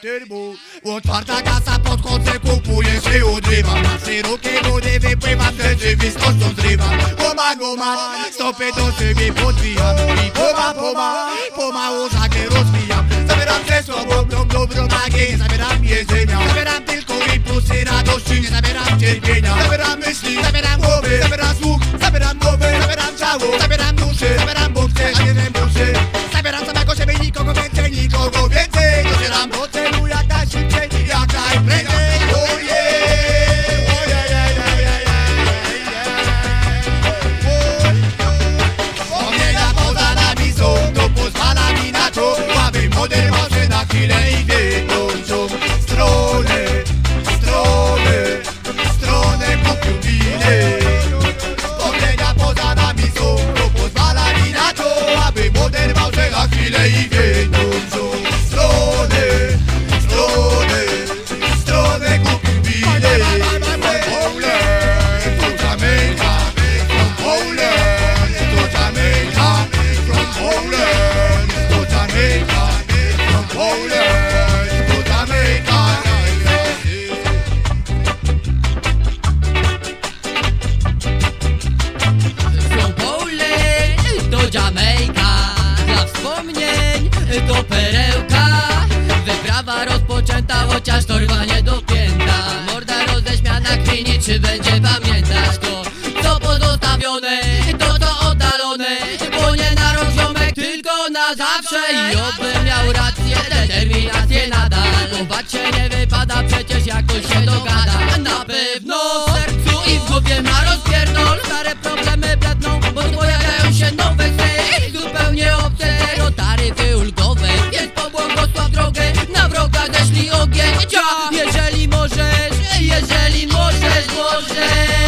turbo Otwarta kasa, podchodzę, kupuję się odrywam Na szerokie wody wypływam, tę rzeczywistością zrywam. Goma, goma, stopy do siebie podwijam. I poma, poma, pomału żagę rozwijam. Zabieram ze sobą tą dobrą magię, zabieram jedzenia. Zabieram tylko impulsy radości, nie zabieram cierpienia. Zabieram myśli, zabieram głowy, zabieram słuch, zabieram nowy, zabieram ciało. Wspomnień. To perełka Wyprawa rozpoczęta, chociaż torba nie dopięta Morda roześmiana kmini, czy będzie pamiętać to? Co pozostawione, to to oddalone Bo nie na rok ziomek, tylko na zawsze. I oby miał rację, determinację nadal. Bo nie wypada, przecież jakoś się dogada. Na pewno Roger.